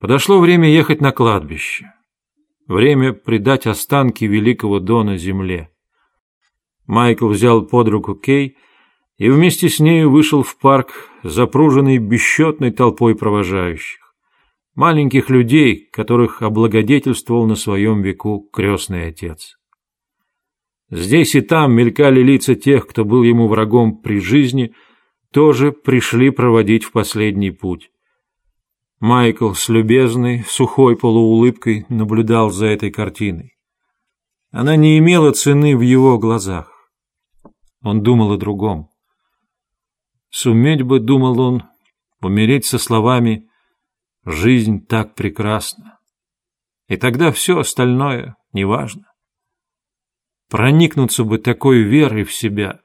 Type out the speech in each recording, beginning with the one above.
Подошло время ехать на кладбище. Время предать останки великого Дона земле. Майкл взял под руку Кей и вместе с нею вышел в парк, запруженный бесчетной толпой провожающих. Маленьких людей, которых облагодетельствовал на своем веку крестный отец. Здесь и там мелькали лица тех, кто был ему врагом при жизни, тоже пришли проводить в последний путь. Майкл с любезной, сухой полуулыбкой наблюдал за этой картиной. Она не имела цены в его глазах. Он думал о другом. Суметь бы, думал он, умереть со словами «Жизнь так прекрасна». И тогда все остальное неважно. Проникнуться бы такой верой в себя.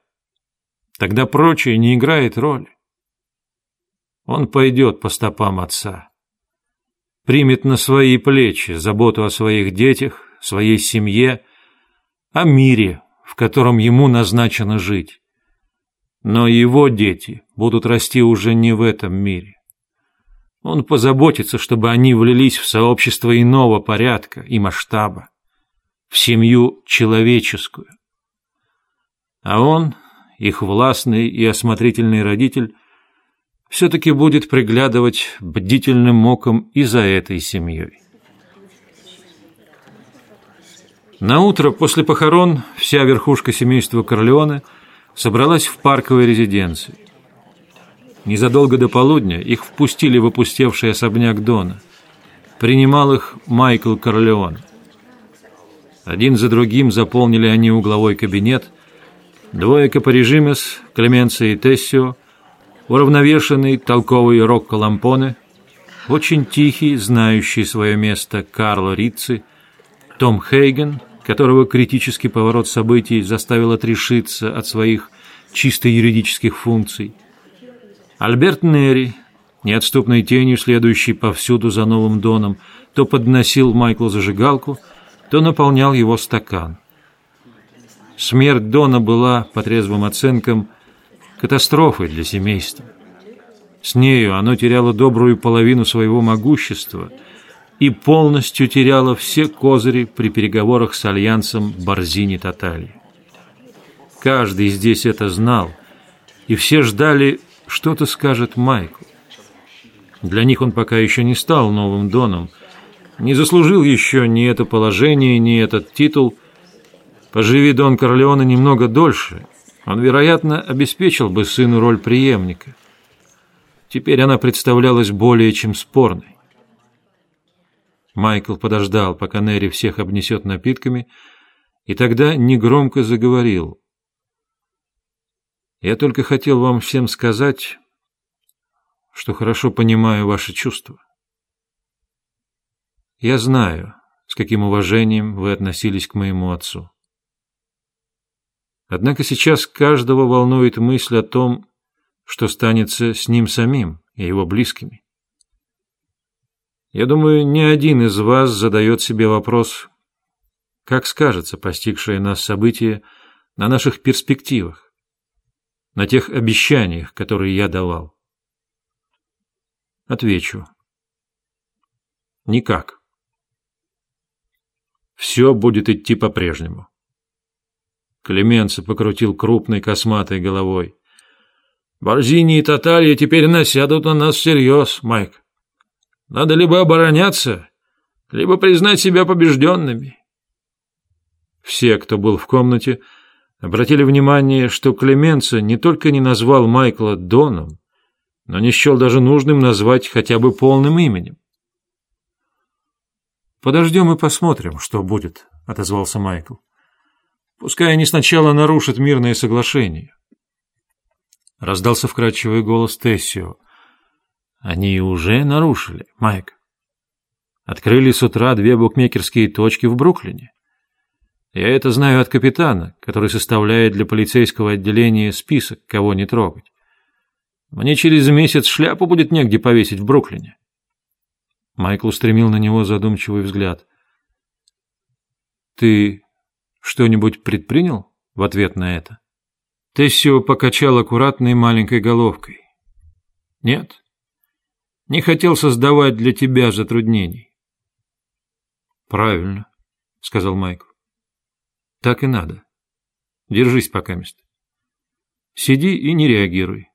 Тогда прочее не играет роли. Он пойдет по стопам отца. Примет на свои плечи заботу о своих детях, своей семье, о мире, в котором ему назначено жить. Но его дети будут расти уже не в этом мире. Он позаботится, чтобы они влились в сообщество иного порядка и масштаба, в семью человеческую. А он, их властный и осмотрительный родитель, все-таки будет приглядывать бдительным оком и за этой семьей. На утро после похорон вся верхушка семейства Корлеоне собралась в парковой резиденции. Незадолго до полудня их впустили в опустевший особняк Дона. Принимал их Майкл Корлеоне. Один за другим заполнили они угловой кабинет. Двое Капорежимес, Клеменция и Тессио – уравновешенный, толковый Рокко Лампоне, очень тихий, знающий свое место Карло Рицци, Том Хейген, которого критический поворот событий заставил отрешиться от своих чисто юридических функций, Альберт Нерри, неотступной тенью, следующий повсюду за новым доном, то подносил Майклу зажигалку, то наполнял его стакан. Смерть Дона была, по трезвым оценкам, катастрофой для семейства. С нею оно теряло добрую половину своего могущества и полностью теряло все козыри при переговорах с альянсом Борзини-Татали. Каждый здесь это знал, и все ждали, что-то скажет Майкл. Для них он пока еще не стал новым Доном, не заслужил еще ни это положение, ни этот титул. Поживи Дон Корлеоне немного дольше, он, вероятно, обеспечил бы сыну роль преемника. Теперь она представлялась более чем спорной. Майкл подождал, пока Нерри всех обнесет напитками, и тогда негромко заговорил. «Я только хотел вам всем сказать, что хорошо понимаю ваши чувства. Я знаю, с каким уважением вы относились к моему отцу. Однако сейчас каждого волнует мысль о том, что станется с ним самим и его близкими. Я думаю, ни один из вас задает себе вопрос, как скажется постигшее нас событие на наших перспективах, на тех обещаниях, которые я давал. Отвечу. Никак. Все будет идти по-прежнему. Клеменци покрутил крупной косматой головой. «Борзини и Таталья теперь насядут на нас всерьез, Майк. Надо либо обороняться, либо признать себя побежденными». Все, кто был в комнате, обратили внимание, что Клеменца не только не назвал Майкла Доном, но не счел даже нужным назвать хотя бы полным именем. «Подождем и посмотрим, что будет», — отозвался Майкл. Пускай они сначала нарушат мирное соглашение. Раздался вкрадчивый голос Тессио. Они уже нарушили, Майк. Открыли с утра две букмекерские точки в Бруклине. Я это знаю от капитана, который составляет для полицейского отделения список, кого не трогать. Мне через месяц шляпу будет негде повесить в Бруклине. Майкл устремил на него задумчивый взгляд. «Ты что-нибудь предпринял в ответ на это? Тессио покачал аккуратной маленькой головкой. Нет. Не хотел создавать для тебя затруднений. Правильно, сказал Майкл. Так и надо. Держись пока мест. Сиди и не реагируй.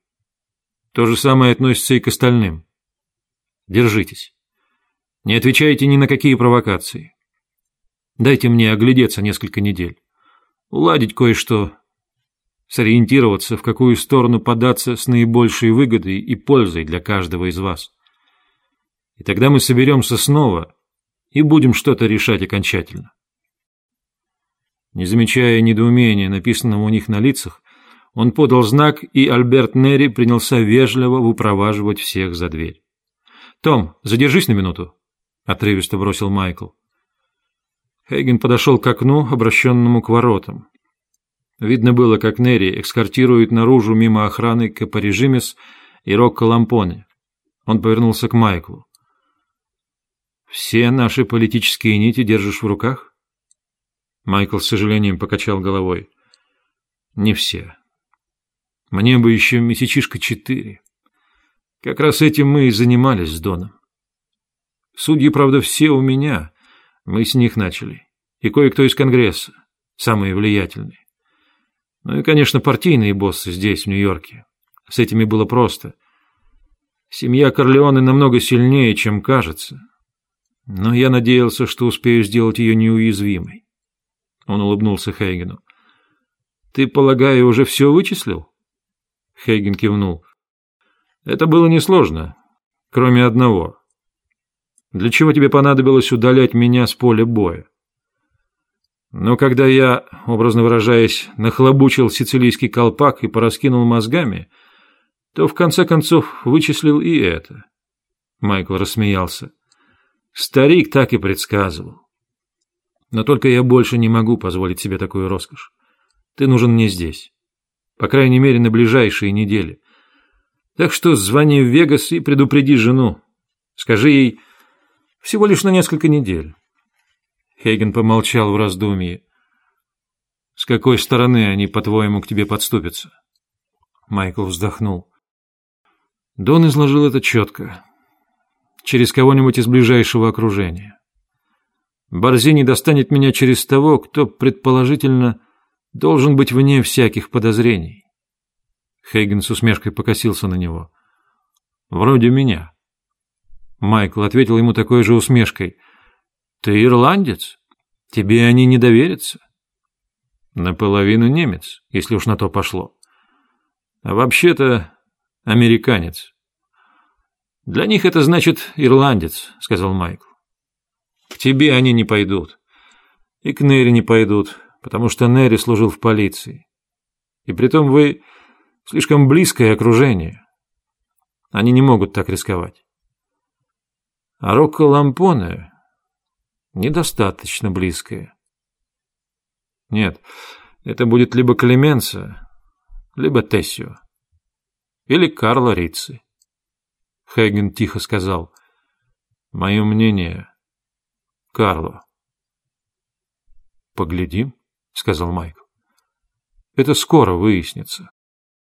То же самое относится и к остальным. Держитесь. Не отвечайте ни на какие провокации. Дайте мне оглядеться несколько недель. Уладить кое-что. Сориентироваться, в какую сторону податься с наибольшей выгодой и пользой для каждого из вас. И тогда мы соберемся снова и будем что-то решать окончательно. Не замечая недоумения, написанного у них на лицах, он подал знак, и Альберт Нерри принялся вежливо выпроваживать всех за дверь. «Том, задержись на минуту», — отрывисто бросил Майкл. Хейген подошел к окну, обращенному к воротам. Видно было, как Нерри экскортирует наружу мимо охраны Капорежимес и Рокко Лампоне. Он повернулся к Майклу. «Все наши политические нити держишь в руках?» Майкл с сожалением покачал головой. «Не все. Мне бы еще месячишка четыре. Как раз этим мы и занимались с Доном. Судьи, правда, все у меня. Мы с них начали. И кое-кто из Конгресса, самые влиятельные. Ну и, конечно, партийные боссы здесь, в Нью-Йорке. С этими было просто. Семья Корлеоне намного сильнее, чем кажется. Но я надеялся, что успею сделать ее неуязвимой. Он улыбнулся Хейгену. «Ты, полагаю, уже все вычислил?» Хейген кивнул. «Это было несложно, кроме одного. Для чего тебе понадобилось удалять меня с поля боя? Но когда я, образно выражаясь, нахлобучил сицилийский колпак и пораскинул мозгами, то в конце концов вычислил и это». Майкл рассмеялся. Старик так и предсказывал. Но только я больше не могу позволить себе такую роскошь. Ты нужен мне здесь. По крайней мере, на ближайшие недели. Так что звони в Вегас и предупреди жену. Скажи ей всего лишь на несколько недель. Хейген помолчал в раздумье. С какой стороны они, по-твоему, к тебе подступятся? Майкл вздохнул. Дон изложил это четко через кого-нибудь из ближайшего окружения. Борзини достанет меня через того, кто, предположительно, должен быть вне всяких подозрений. Хейген с усмешкой покосился на него. «Вроде меня». Майкл ответил ему такой же усмешкой. «Ты ирландец? Тебе они не доверятся?» «Наполовину немец, если уж на то пошло. А вообще-то американец. «Для них это значит ирландец», — сказал Майкл. «К тебе они не пойдут. И к Нерри не пойдут, потому что Нерри служил в полиции. И притом вы слишком близкое окружение. Они не могут так рисковать. А Рокко Лампоне недостаточно близкое. Нет, это будет либо Клеменса, либо Тессио. Или Карло Рицци. Хейген тихо сказал. «Мое мнение, Карло». «Поглядим», — сказал Майк. «Это скоро выяснится».